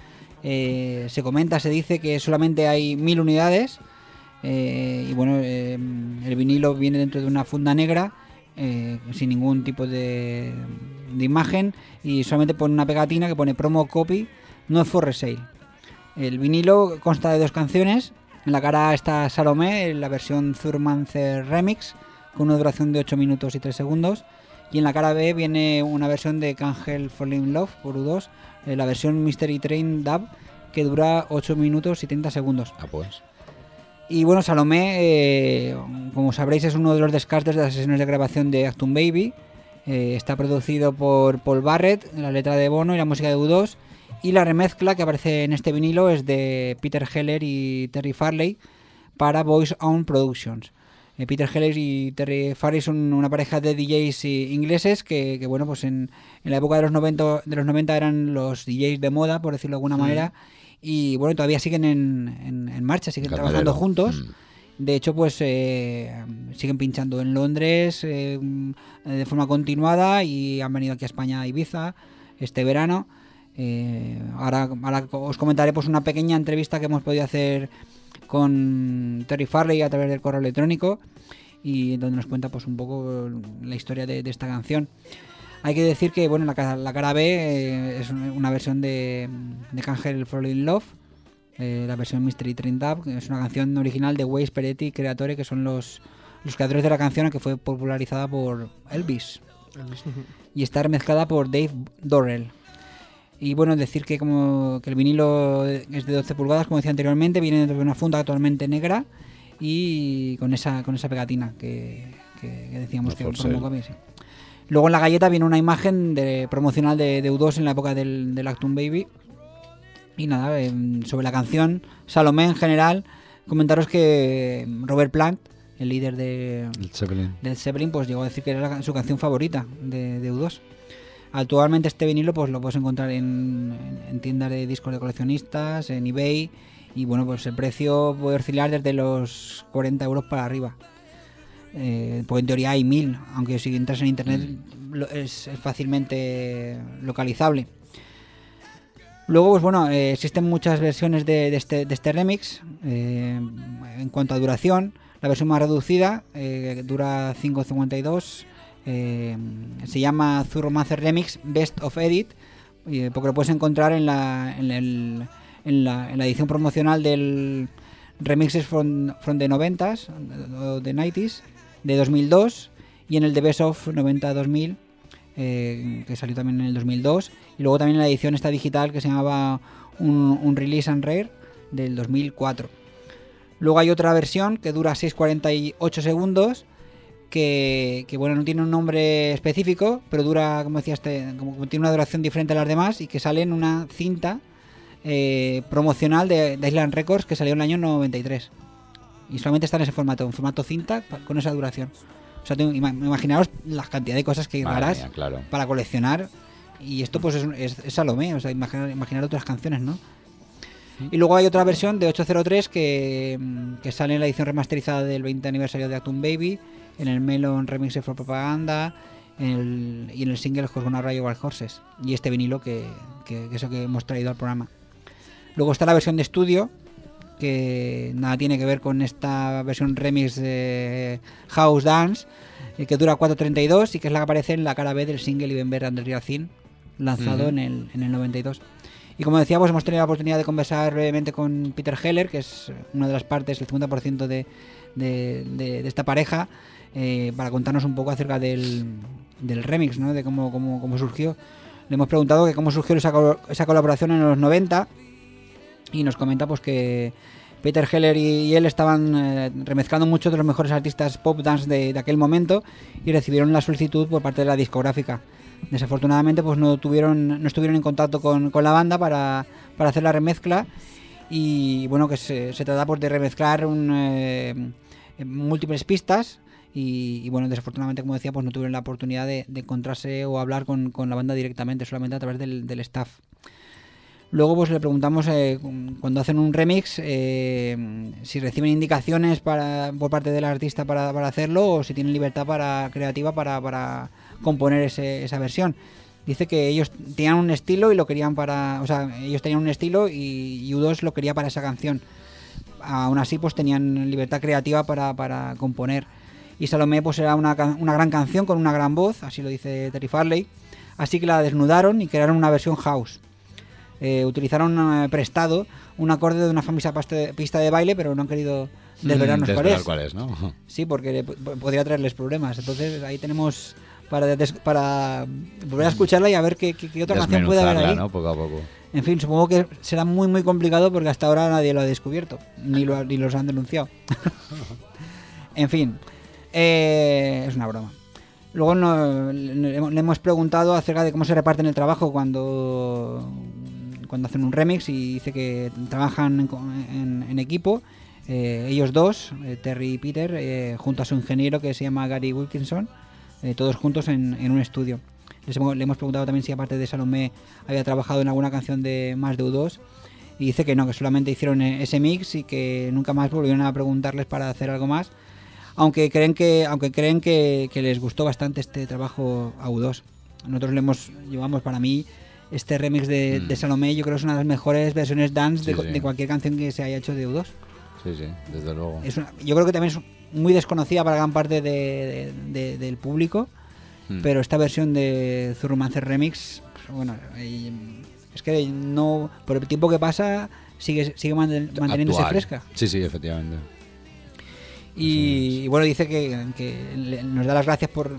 Se comenta, se dice que solamente hay mil unidades. Eh, y bueno, eh, el vinilo viene dentro de una funda negra, eh, sin ningún tipo de, imagen, y solamente pone una pegatina que pone promo copy, not for resale. El vinilo consta de dos canciones. En la cara A está Salomé, en la versión Zurmancer Remix, con una duración de 8 minutos y 3 segundos. Y en la cara B viene una versión de Cangel Fall in Love por U2, eh, la versión Mystery Train Dub, que dura 8 minutos y 30 segundos. Ah, pues. Y bueno, Salomé, eh, como sabréis, es uno de los descartes de las sesiones de grabación de Actum Baby. Eh, está producido por Paul Barrett, la letra de Bono y la música de U2. Y la remezcla que aparece en este vinilo es de Peter Heller y Terry Farley para Voice On Productions. Eh, Peter Heller y Terry Farley son una pareja de DJs ingleses que, que, bueno, pues en, en la época de los 90, de los 90 eran los DJs de moda, por decirlo de alguna Sí. manera. Y bueno, todavía siguen en, en- en marcha, siguen Camarero. trabajando juntos. De hecho, pues eh, siguen pinchando en Londres eh, de forma continuada y han venido aquí a España a Ibiza este verano. Eh, ahora, ahora os comentaré pues una pequeña entrevista que hemos podido hacer con Terry Farley a través del correo electrónico y donde nos cuenta pues un poco la historia de, de esta canción. Hay que decir que bueno la, la cara B eh, es una versión de, de Cangel Fall in Love, eh, la versión Mystery Train Dub, que es una canción original de Waze Peretti y Creatore, que son los, los creadores de la canción que fue popularizada por Elvis y está remezclada por Dave Dorrell. Y bueno, decir que como que el vinilo es de 12 pulgadas, como decía anteriormente, viene dentro de una funda totalmente negra y con esa con esa pegatina que, que- que decíamos No que promo sale. copy, sí. Luego en la galleta viene una imagen de, promocional de, de U2 en la época del, del Actum Baby. Y nada, em, sobre la canción, Salomé en general, comentaros que em, Robert Plant, el líder de, El Zeppelin. del Zeppelin, pues llegó a decir que era la- su canción favorita de, de U2. Actualmente este vinilo pues lo puedes encontrar en, en- en tiendas de discos de coleccionistas, en eBay y bueno pues el precio puede oscilar desde los 40 euros para arriba. Eh, porque en teoría hay mil, aunque si entras en internet lo- es, es fácilmente localizable. Luego, pues bueno, eh, existen muchas versiones de, de este, de este remix. eh, en cuanto a duración, la versión más reducida eh, dura 5.52. eh, se llama Zurromancer Remix Best of Edit. porque lo puedes encontrar en la, en, el- en la, en la edición promocional del Remixes from, from the 90s, o the 90s, de 2002. Y en el de Best of 90-2000 eh, que salió también en el 2002, y luego también la edición esta digital que se llamaba un, un Release and Rare del 2004. Luego hay otra versión que dura 6.48 segundos, que, bueno, no tiene un nombre específico, pero dura, como decía, este, como, como tiene una duración diferente a las demás y que sale en una cinta eh, promocional de, de Island Records que salió en el año 93. Y solamente está en ese formato, en formato cinta con esa duración. O sea, tengo- ima- imaginaos la cantidad de cosas que hay Madre raras mía, claro. para coleccionar. Y esto pues es, es, es Salomé, o sea, imaginar, imaginar otras canciones, ¿no? Y luego hay otra versión de 803 que, mm, que sale en la edición remasterizada del 20 aniversario de Actum Baby, en el Melon Remix for Propaganda en el- y en el single Jorgona Rayo Wild Horses. Y este vinilo que, que, que es el que hemos traído al programa. Luego está la versión de estudio, que nada tiene que ver con esta versión remix de House Dance, eh, que dura 4.32 y que es la que aparece en la cara B del single Even Under Real Thin, lanzado en, el, en el 92. Y como decía, pues hemos tenido la oportunidad de conversar brevemente con Peter Heller, que es una de las partes, el 50% de, de, de- de esta pareja, eh, para contarnos un poco acerca del, del remix, ¿no? de cómo, cómo, cómo surgió. Le hemos preguntado que cómo surgió esa, esa colaboración en los 90 y nos comenta pues que Peter Heller y, él estaban eh, remezclando muchos de los mejores artistas pop dance de, aquel momento y recibieron la solicitud por parte de la discográfica. Desafortunadamente pues no tuvieron no estuvieron en contacto con, con la banda para, para hacer la remezcla y bueno que se, trata pues de remezclar eh, múltiples pistas y, bueno desafortunadamente como decía pues no tuvieron la oportunidad de, encontrarse o hablar con, con la banda directamente solamente a través del staff Luego pues le preguntamos eh, cuando hacen un remix eh, si reciben indicaciones para, por parte del artista para, para hacerlo o si tienen libertad para, creativa para, para componer ese- esa versión. Dice que ellos tenían un estilo y lo querían para... O sea, ellos tenían un estilo y, y U2 lo quería para esa canción. Aún así pues tenían libertad creativa para, para componer. Y Salomé pues era una, una gran canción con una gran voz, así lo dice Terry Farley. Así que la desnudaron y crearon una versión house. Eh, utilizaron eh, prestado un acorde de una famosa pista de baile, pero no han querido desvelarnos Mm, cuál es. cuál es, ¿no? Sí, porque podría traerles problemas. Entonces ahí tenemos para, para volver a escucharla y a ver qué, qué- qué otra canción puede haber ahí. ¿no? Poco a poco. En fin, supongo que será muy muy complicado porque hasta ahora nadie lo ha descubierto, ni, lo, ni los han denunciado. en fin, eh, es una broma. Luego no- le, le hemos preguntado acerca de cómo se reparten el trabajo cuando, cuando hacen un remix y dice que trabajan en, en- en equipo, eh, ellos dos, eh, Terry y Peter, eh, junto a su ingeniero que se llama Gary Wilkinson, eh, todos juntos en, en un estudio. Les hemos- le hemos preguntado también si aparte de Salomé había trabajado en alguna canción de más de U2 y dice que no, que solamente hicieron e- ese mix y que nunca más volvieron a preguntarles para hacer algo más, aunque creen que aunque creen que, que les gustó bastante este trabajo a U2. Nosotros le hemos llevamos para mí este remix de, Mm. de Salomé, yo creo que es una de las mejores versiones dance de, Sí, de cualquier canción que se haya hecho de U2. Sí, sí, desde luego. Es una- yo creo que también es muy desconocida para gran parte de- de- de- del público, Mm. pero esta versión de Zurromancer Remix, pues, bueno, es que no por el tiempo que pasa sigue sigue manten- manteniéndose Actual. fresca. Sí, sí, efectivamente. Y, y bueno, dice que, nos da las gracias por,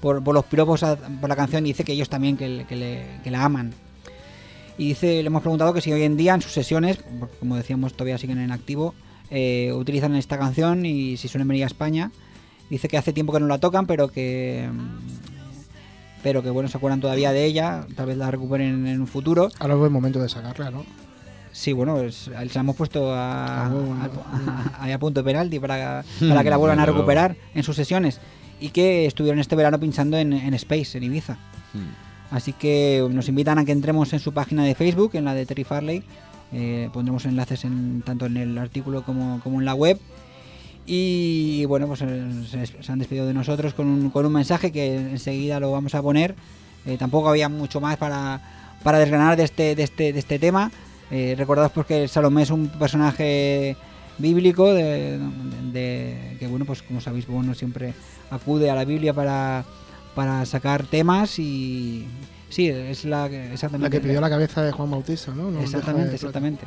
por, por los piropos a- por la canción y dice que ellos también que, le- que le- que la aman. Y dice, le hemos preguntado que si hoy en día en sus sesiones, como decíamos todavía siguen en activo, eh, utilizan esta canción y si suelen venir a España. Dice que hace tiempo que no la tocan, pero que pero que bueno, se acuerdan todavía de ella, tal vez la recuperen en un futuro. Ahora es buen momento de sacarla, ¿no? Sí, bueno, es- se la hemos puesto a, Ah, bueno. a- ahí a punto de penalti para, para que la vuelvan a recuperar en sus sesiones y que estuvieron este verano pinchando en, en Space, en Ibiza. Así que nos invitan a que entremos en su página de Facebook, en la de Terry Farley. Eh, pondremos enlaces en, tanto en el artículo como, como en la web. Y bueno, pues eh, se, se han despedido de nosotros con un, con un mensaje que enseguida lo vamos a poner. Eh, tampoco había mucho más para, para desgranar de este, de este, de este tema. Eh, recordad pues que Salomé es un personaje bíblico de, de- que bueno pues como sabéis bueno siempre acude a la Biblia para, para sacar temas y sí es la que exactamente La que pidió la cabeza de Juan Bautista, ¿no? No Exactamente, de- exactamente.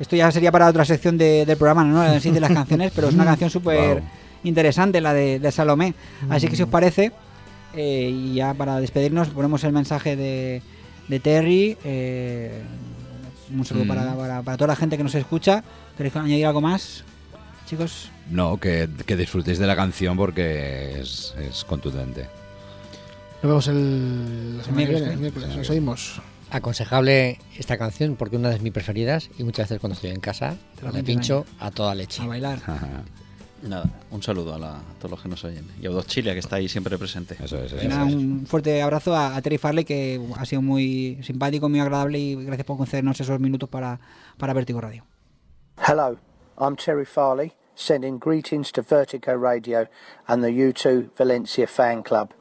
Esto ya sería para otra sección de- del programa, ¿no? En sí de las canciones, pero es una canción súper Wow. interesante, la de, de Salomé. Así que si os parece, eh, y ya para despedirnos, ponemos el mensaje de, de Terry. eh, un saludo Mm. para, para, para toda la gente que nos escucha. ¿Queréis añadir algo más, chicos? No, que, que disfrutéis de la canción porque es, es contundente. Nos vemos el, la semana que miércoles, viene, el miércoles. Nos oímos. Aconsejable esta canción porque una de mis preferidas y muchas veces cuando estoy en casa Te la me pincho a toda leche. A bailar. Nada, un saludo a, la- a todos los que nos oyen. Y a Udos Chile, que está ahí siempre presente. Eso es, Y nada, un fuerte abrazo a, a Terry Farley, que ha sido muy simpático, muy agradable y gracias por concedernos esos minutos para, para Vértigo Radio. Hello, I'm Terry Farley, sending greetings to Vertigo Radio and the U2 Valencia fan club.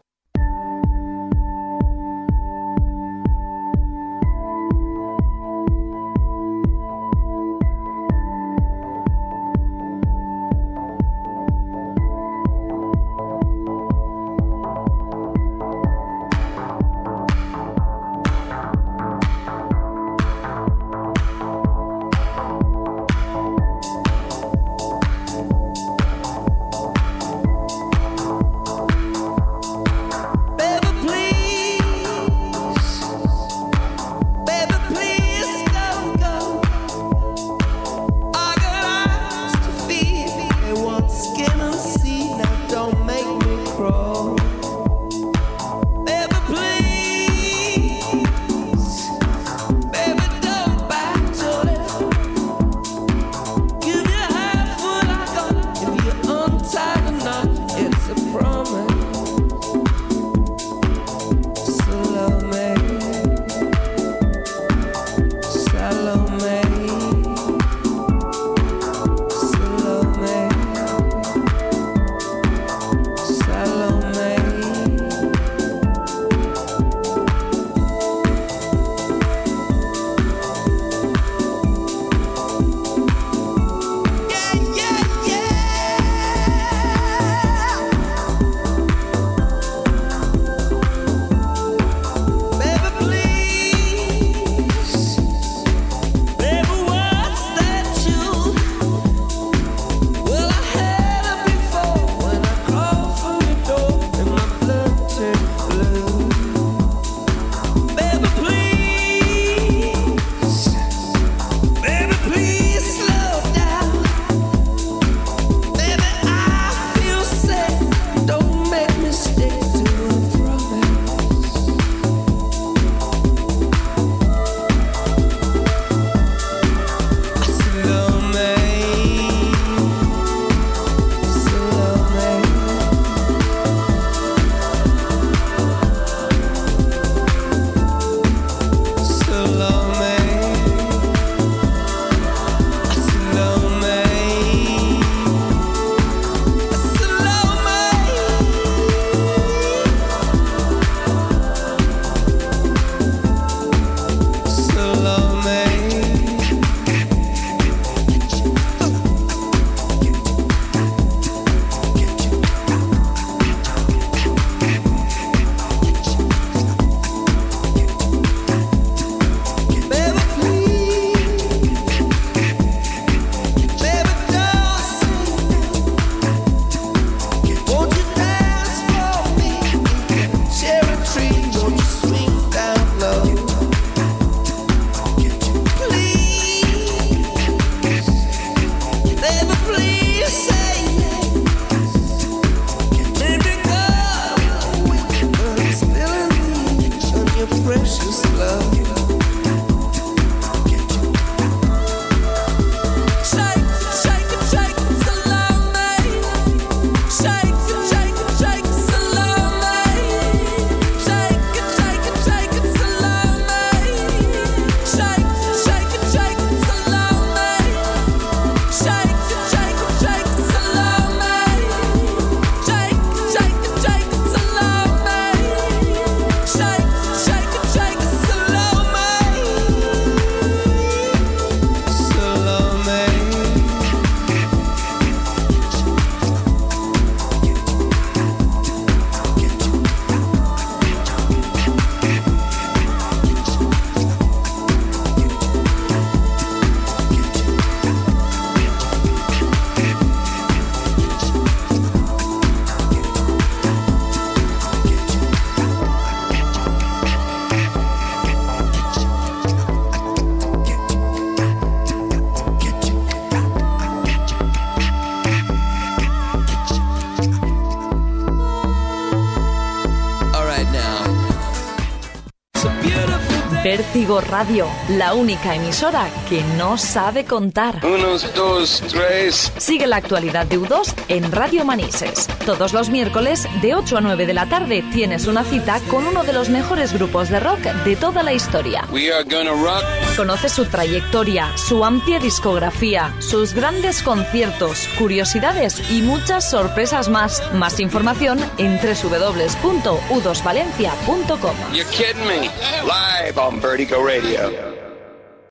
Radio, la única emisora que no sabe contar. Unos, dos, tres. Sigue la actualidad de U2 en Radio Manises. Todos los miércoles, de 8 a 9 de la tarde, tienes una cita con uno de los mejores grupos de rock de toda la historia. We are gonna rock. Conoce su trayectoria, su amplia discografía, sus grandes conciertos, curiosidades y muchas sorpresas más. Más información en www.udosvalencia.com. You're kidding me. Live on Vertigo Radio.